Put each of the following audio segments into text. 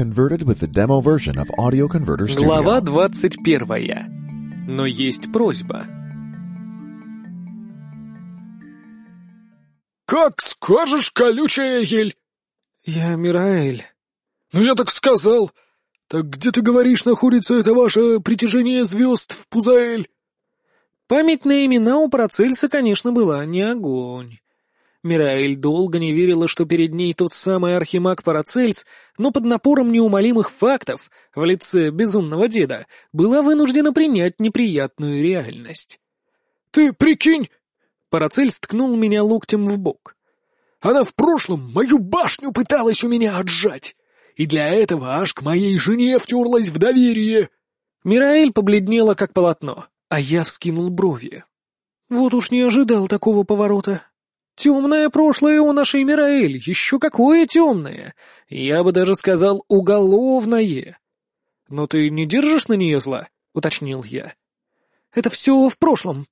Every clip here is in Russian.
converted with the demo version of Audio Converter Studio. Глава 21. Но есть просьба. «Как скажешь, колючая ель!» «Я Мираэль». «Ну, я так сказал. Так где, ты говоришь, находится это ваше притяжение звезд в Пузаэль?» Память на имена у Парацельса, конечно, была не огонь. Мираэль долго не верила, что перед ней тот самый архимаг Парацельс, но под напором неумолимых фактов в лице безумного деда была вынуждена принять неприятную реальность. «Ты прикинь!» Парацельс ткнул меня локтем в бок. «Она в прошлом мою башню пыталась у меня отжать, и для этого аж к моей жене втерлась в доверие!» Мираэль побледнела, как полотно, а я вскинул брови. Вот уж не ожидал такого поворота. Темное прошлое у нашей Мираэль, еще какое темное! Я бы даже сказал, уголовное. Но ты не держишь на нее зла? — уточнил я. Это все в прошлом.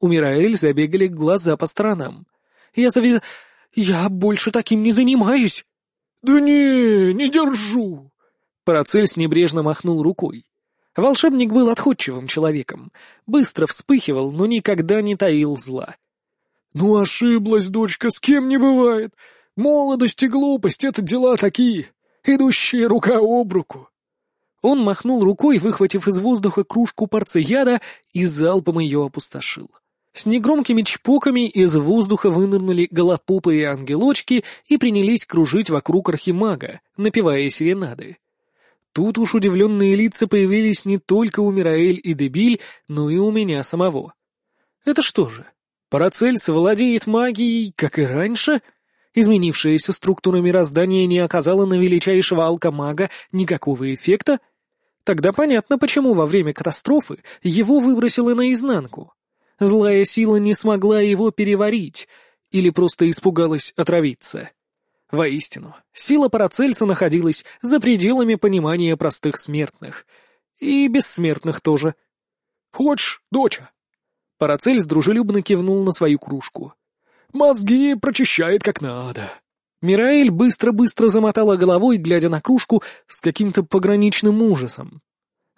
У Мираэль забегали глаза по сторонам. Я завез... Я больше таким не занимаюсь. Да не, не держу. Парацельс небрежно махнул рукой. Волшебник был отходчивым человеком, быстро вспыхивал, но никогда не таил зла. «Ну, ошиблась, дочка, с кем не бывает. Молодость и глупость — это дела такие, идущие рука об руку». Он махнул рукой, выхватив из воздуха кружку порцияда и залпом ее опустошил. С негромкими чпоками из воздуха вынырнули голопопые ангелочки и принялись кружить вокруг архимага, напевая серенады. Тут уж удивленные лица появились не только у Мираэль и Дебиль, но и у меня самого. Это что же, Парацельс владеет магией, как и раньше? Изменившаяся структура мироздания не оказала на величайшего алкомага никакого эффекта? Тогда понятно, почему во время катастрофы его выбросило наизнанку. Злая сила не смогла его переварить или просто испугалась отравиться. Воистину, сила Парацельса находилась за пределами понимания простых смертных. И бессмертных тоже. «Хочешь, доча?» Парацельс дружелюбно кивнул на свою кружку. «Мозги прочищает как надо». Мираэль быстро-быстро замотала головой, глядя на кружку с каким-то пограничным ужасом.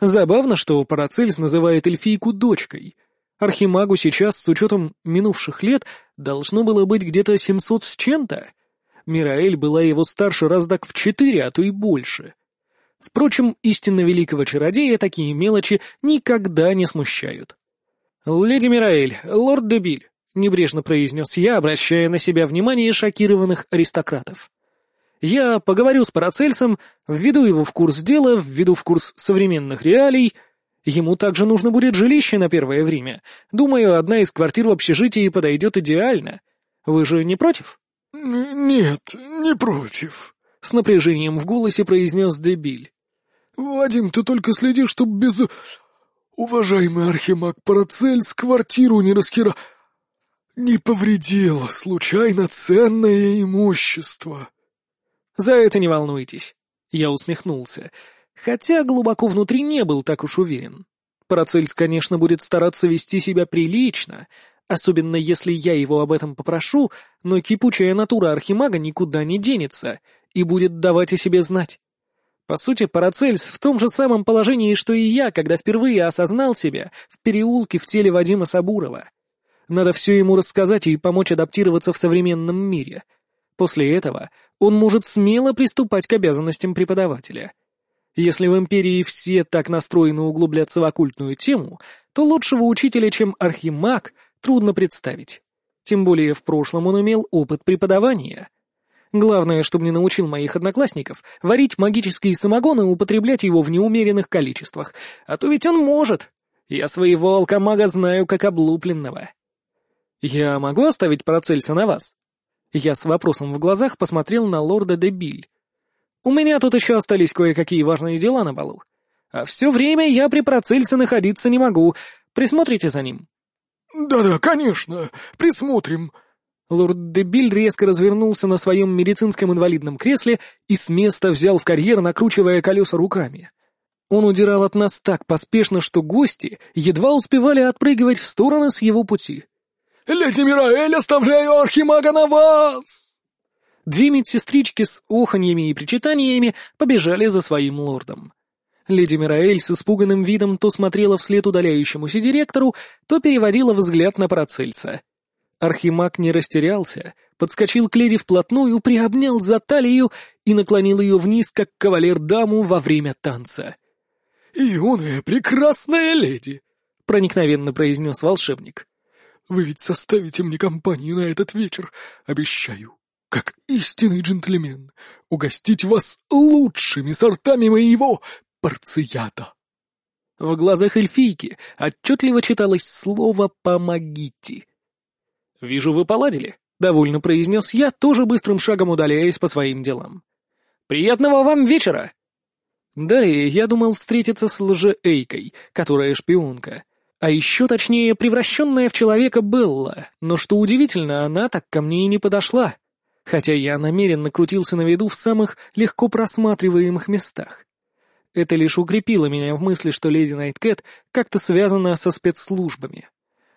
Забавно, что Парацельс называет эльфийку дочкой. Архимагу сейчас, с учетом минувших лет, должно было быть где-то семьсот с чем-то. Мираэль была его старше раздак в четыре, а то и больше. Впрочем, истинно великого чародея такие мелочи никогда не смущают. «Леди Мираэль, лорд Дебиль», — небрежно произнес я, обращая на себя внимание шокированных аристократов. «Я поговорю с Парацельсом, введу его в курс дела, введу в курс современных реалий. Ему также нужно будет жилище на первое время. Думаю, одна из квартир в общежитии подойдет идеально. Вы же не против?» «Нет, не против», — с напряжением в голосе произнес Дебиль. «Вадим, ты только следи, чтоб без уважаемый архимаг Парацельс квартиру не раскира... не повредил случайно ценное имущество. За это не волнуйтесь. Я усмехнулся, хотя глубоко внутри не был так уж уверен. Парацельс, конечно, будет стараться вести себя прилично, особенно если я его об этом попрошу, но кипучая натура архимага никуда не денется и будет давать о себе знать. По сути, Парацельс в том же самом положении, что и я, когда впервые осознал себя в переулке в теле Вадима Сабурова. Надо все ему рассказать и помочь адаптироваться в современном мире. После этого он может смело приступать к обязанностям преподавателя. Если в Империи все так настроены углубляться в оккультную тему, то лучшего учителя, чем Архимаг, трудно представить. Тем более в прошлом он имел опыт преподавания — Главное, чтобы не научил моих одноклассников варить магические самогоны и употреблять его в неумеренных количествах. А то ведь он может. Я своего алкомага знаю как облупленного. Я могу оставить Парацельса на вас? Я с вопросом в глазах посмотрел на лорда Дебиль. У меня тут еще остались кое-какие важные дела на балу. А все время я при Парацельсе находиться не могу. Присмотрите за ним. «Да-да, конечно, присмотрим», Лорд Дебиль резко развернулся на своем медицинском инвалидном кресле и с места взял в карьер, накручивая колеса руками. Он удирал от нас так поспешно, что гости едва успевали отпрыгивать в стороны с его пути. «Леди Мираэль, оставляю Архимага на вас!» Две медсестрички с оханьями и причитаниями побежали за своим лордом. Леди Мираэль с испуганным видом то смотрела вслед удаляющемуся директору, то переводила взгляд на Парацельса. Архимаг не растерялся, подскочил к леди вплотную, приобнял за талию и наклонил ее вниз, как кавалер даму во время танца. «Ионая, прекрасная леди!» — проникновенно произнес волшебник. «Вы ведь составите мне компанию на этот вечер, обещаю, как истинный джентльмен, угостить вас лучшими сортами моего порцията». В глазах эльфийки отчетливо читалось слово «помогите». «Вижу, вы поладили», — довольно произнес я, тоже быстрым шагом удаляясь по своим делам. «Приятного вам вечера!» Далее я думал встретиться с лже-Эйкой, которая шпионка. А еще точнее, превращенная в человека Белла, но что удивительно, она так ко мне и не подошла. Хотя я намеренно крутился на виду в самых легко просматриваемых местах. Это лишь укрепило меня в мысли, что леди Найткэт как-то связана со спецслужбами.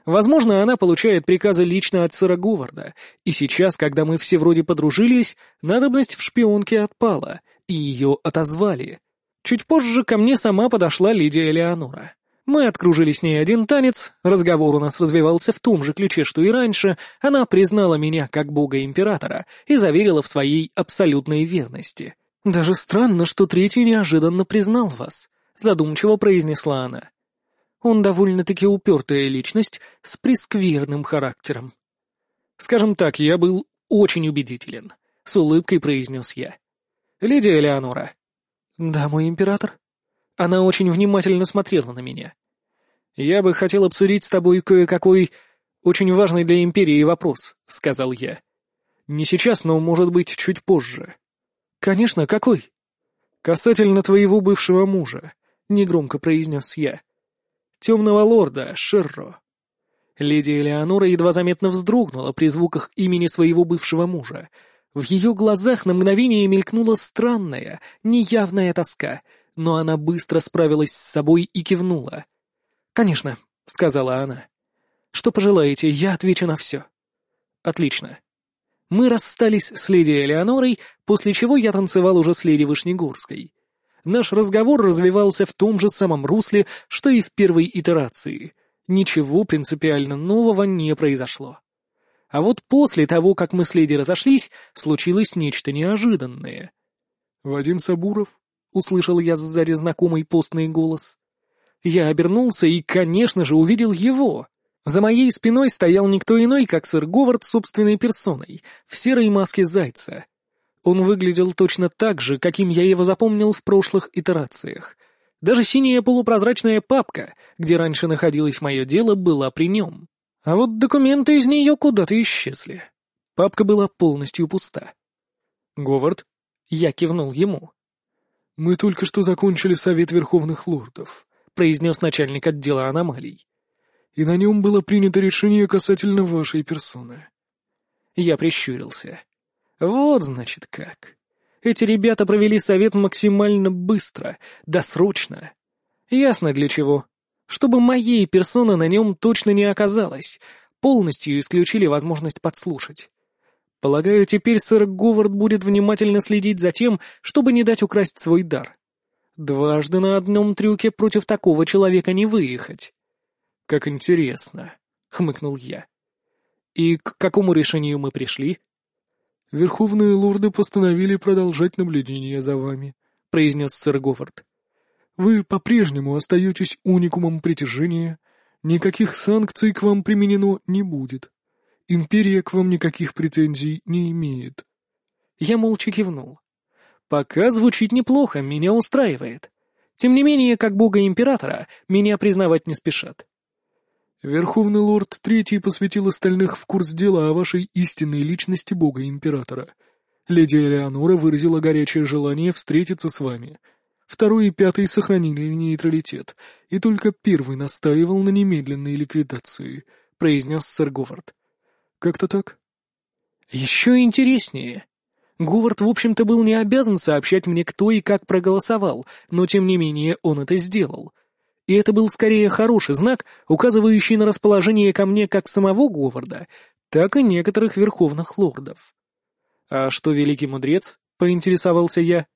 Возможно, она получает приказы лично от сэра Говарда, и сейчас, когда мы все вроде подружились, надобность в шпионке отпала, и ее отозвали. Чуть позже ко мне сама подошла Лидия Элеонора. Мы откружили с ней один танец, разговор у нас развивался в том же ключе, что и раньше, она признала меня как бога-императора и заверила в своей абсолютной верности. «Даже странно, что третий неожиданно признал вас», — задумчиво произнесла она. Он довольно-таки упертая личность с прескверным характером. Скажем так, я был очень убедителен, — с улыбкой произнес я. «Леди Элеонора». «Да, мой император». Она очень внимательно смотрела на меня. «Я бы хотел обсудить с тобой кое-какой очень важный для Империи вопрос», — сказал я. «Не сейчас, но, может быть, чуть позже». «Конечно, какой?» «Касательно твоего бывшего мужа», — негромко произнес я темного лорда Шерро. Леди Элеонора едва заметно вздрогнула при звуках имени своего бывшего мужа. В ее глазах на мгновение мелькнула странная, неявная тоска, но она быстро справилась с собой и кивнула. «Конечно», — сказала она. «Что пожелаете, я отвечу на все». «Отлично». Мы расстались с леди Элеонорой, после чего я танцевал уже с леди Вышнегорской. Наш разговор развивался в том же самом русле, что и в первой итерации. Ничего принципиально нового не произошло. А вот после того, как мы с леди разошлись, случилось нечто неожиданное. «Вадим Сабуров?» — услышал я сзади знакомый постный голос. Я обернулся и, конечно же, увидел его. За моей спиной стоял никто иной, как сэр Говард собственной персоной, в серой маске зайца. Он выглядел точно так же, каким я его запомнил в прошлых итерациях. Даже синяя полупрозрачная папка, где раньше находилось мое дело, была при нем. А вот документы из нее куда-то исчезли. Папка была полностью пуста. «Говард?» Я кивнул ему. «Мы только что закончили Совет Верховных Лордов», — произнес начальник отдела аномалий. «И на нем было принято решение касательно вашей персоны». Я прищурился. Вот, значит, как. Эти ребята провели совет максимально быстро, досрочно. Ясно для чего. Чтобы моей персоны на нем точно не оказалось, полностью исключили возможность подслушать. Полагаю, теперь сэр Говард будет внимательно следить за тем, чтобы не дать украсть свой дар. Дважды на одном трюке против такого человека не выехать. Как интересно, — хмыкнул я. И к какому решению мы пришли? «Верховные лорды постановили продолжать наблюдение за вами», — произнес сэр Гофорд. «Вы по-прежнему остаетесь уникумом притяжения, никаких санкций к вам применено не будет. Империя к вам никаких претензий не имеет». Я молча кивнул. «Пока звучит неплохо, меня устраивает. Тем не менее, как бога-императора, меня признавать не спешат. Верховный лорд Третий посвятил остальных в курс дела о вашей истинной личности бога-императора. Леди Элеонора выразила горячее желание встретиться с вами. Второй и пятый сохранили нейтралитет, и только первый настаивал на немедленной ликвидации, произнес сэр Говард. Как-то так? Еще интереснее. Говард, в общем-то, был не обязан сообщать мне, кто и как проголосовал, но тем не менее он это сделал — и это был скорее хороший знак, указывающий на расположение ко мне как самого Говарда, так и некоторых верховных лордов. «А что великий мудрец?» — поинтересовался я.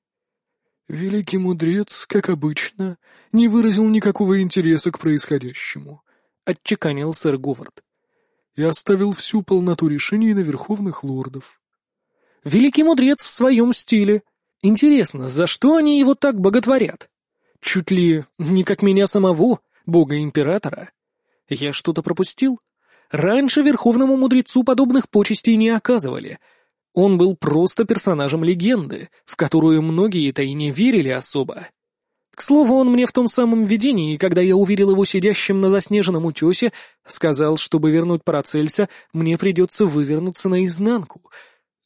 «Великий мудрец, как обычно, не выразил никакого интереса к происходящему», — отчеканил сэр Говард. «И оставил всю полноту решений на верховных лордов». «Великий мудрец в своем стиле. Интересно, за что они его так боготворят? Чуть ли не как меня самого, бога-императора? Я что-то пропустил? Раньше верховному мудрецу подобных почестей не оказывали — он был просто персонажем легенды, в которую многие-то и не верили особо. К слову, он мне в том самом видении, когда я увидел его сидящим на заснеженном утесе, сказал, чтобы вернуть Парацельса, мне придется вывернуться наизнанку.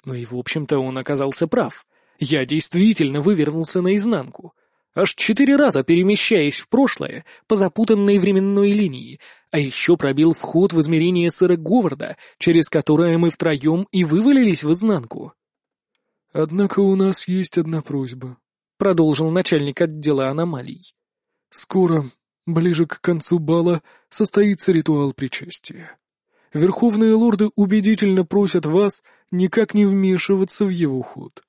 Ну и, в общем-то, он оказался прав. Я действительно вывернулся наизнанку аж четыре раза перемещаясь в прошлое по запутанной временной линии, а еще пробил вход в измерение сэра Говарда, через которое мы втроем и вывалились в изнанку. «Однако у нас есть одна просьба», — продолжил начальник отдела аномалий. «Скоро, ближе к концу бала, состоится ритуал причастия. Верховные лорды убедительно просят вас никак не вмешиваться в его ход».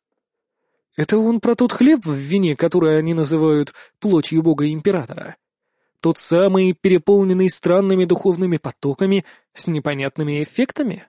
Это он про тот хлеб в вине, который они называют плотью бога-императора. Тот самый, переполненный странными духовными потоками с непонятными эффектами?